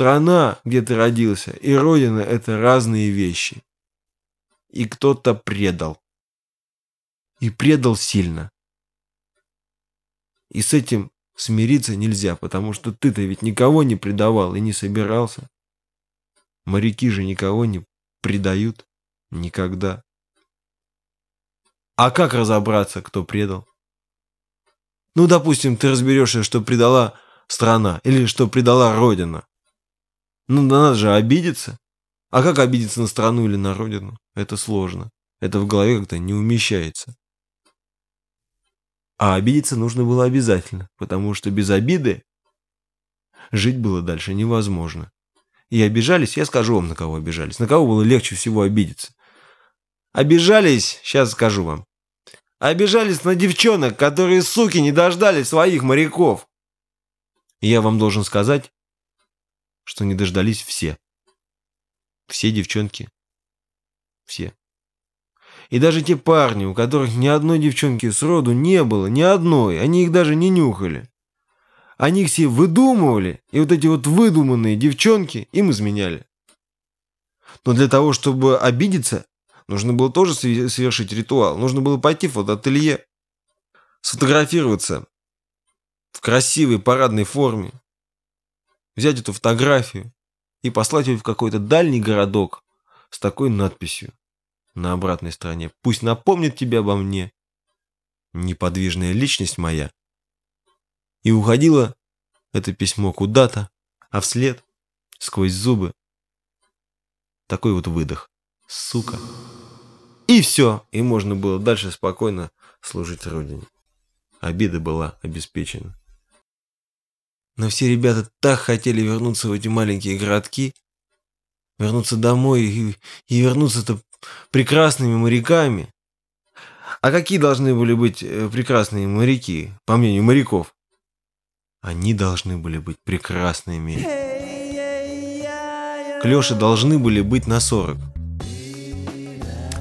страна, где ты родился, и родина – это разные вещи. И кто-то предал. И предал сильно. И с этим смириться нельзя, потому что ты-то ведь никого не предавал и не собирался. Моряки же никого не предают никогда. А как разобраться, кто предал? Ну, допустим, ты разберешься, что предала страна или что предала Родина. Ну, надо же обидеться. А как обидеться на страну или на Родину? Это сложно. Это в голове как-то не умещается. А обидеться нужно было обязательно, потому что без обиды жить было дальше невозможно. И обижались, я скажу вам, на кого обижались. На кого было легче всего обидеться. Обижались, сейчас скажу вам. Обижались на девчонок, которые, суки, не дождались своих моряков. И я вам должен сказать, что не дождались все. Все девчонки. Все. И даже те парни, у которых ни одной девчонки сроду не было, ни одной, они их даже не нюхали. Они все выдумывали, и вот эти вот выдуманные девчонки им изменяли. Но для того, чтобы обидеться, Нужно было тоже совершить ритуал. Нужно было пойти в фотоателье, сфотографироваться в красивой парадной форме, взять эту фотографию и послать ее в какой-то дальний городок с такой надписью на обратной стороне. Пусть напомнит тебе обо мне, неподвижная личность моя. И уходило это письмо куда-то, а вслед, сквозь зубы, такой вот выдох. Сука. И все. И можно было дальше спокойно служить Родине. Обида была обеспечена. Но все ребята так хотели вернуться в эти маленькие городки, вернуться домой и, и вернуться-то прекрасными моряками. А какие должны были быть э, прекрасные моряки, по мнению моряков? Они должны были быть прекрасными. Клёши должны были быть на 40.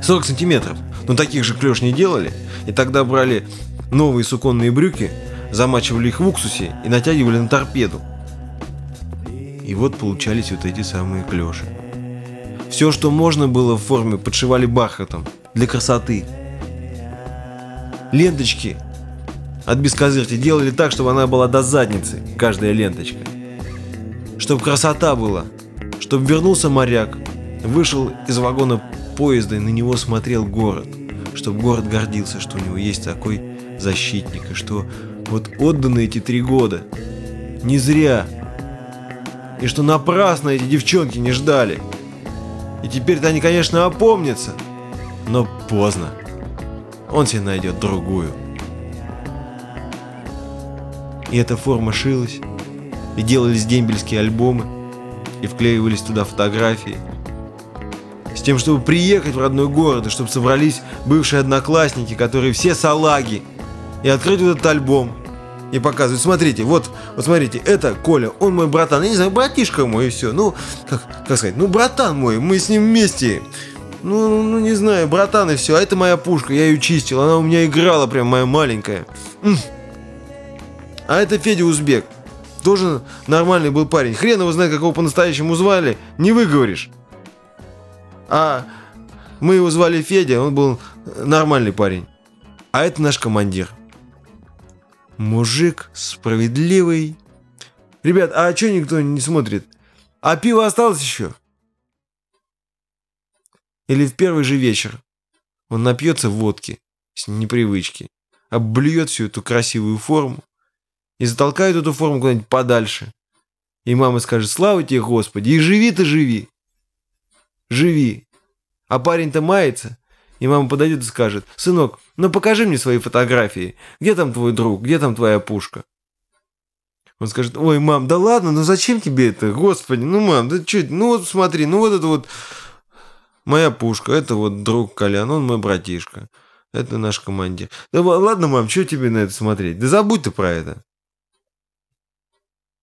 40 сантиметров. Но таких же клеш не делали. И тогда брали новые суконные брюки, замачивали их в уксусе и натягивали на торпеду. И вот получались вот эти самые клеши. Все, что можно было в форме, подшивали бархатом для красоты. Ленточки от бескозырки делали так, чтобы она была до задницы, каждая ленточка. Чтобы красота была, чтобы вернулся моряк, вышел из вагона поезда и на него смотрел город, чтобы город гордился, что у него есть такой защитник, и что вот отданы эти три года не зря, и что напрасно эти девчонки не ждали. И теперь-то они, конечно, опомнятся, но поздно. Он себе найдет другую. И эта форма шилась, и делались дембельские альбомы, и вклеивались туда фотографии – с тем, чтобы приехать в родной город, и чтобы собрались бывшие одноклассники, которые все салаги, и открыть вот этот альбом. И показывать, смотрите, вот, вот смотрите, это Коля, он мой братан, я не знаю, братишка мой и все. Ну, как, как сказать, ну, братан мой, мы с ним вместе. Ну, ну, не знаю, братан и все. А это моя пушка, я ее чистил, она у меня играла прям моя маленькая. А это Федя Узбек. Тоже нормальный был парень. Хрен его знает, как его по-настоящему звали. Не выговоришь. А мы его звали Федя, он был нормальный парень. А это наш командир. Мужик справедливый. Ребят, а что никто не смотрит? А пиво осталось еще? Или в первый же вечер он напьется водки с непривычки, обблюет всю эту красивую форму и затолкает эту форму куда-нибудь подальше. И мама скажет, слава тебе, Господи, и живи ты живи живи. А парень-то мается. И мама подойдет и скажет, сынок, ну покажи мне свои фотографии. Где там твой друг? Где там твоя пушка? Он скажет, ой, мам, да ладно, ну зачем тебе это? Господи, ну, мам, да что, ну вот смотри, ну вот это вот моя пушка, это вот друг Колян, он мой братишка. Это наш командир. Да ладно, мам, что тебе на это смотреть? Да забудь ты про это.